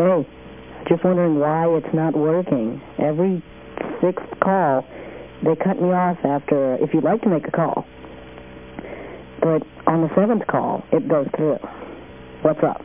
Hey, just wondering why it's not working. Every sixth call, they cut me off after, if you'd like to make a call. But on the seventh call, it goes through. What's up?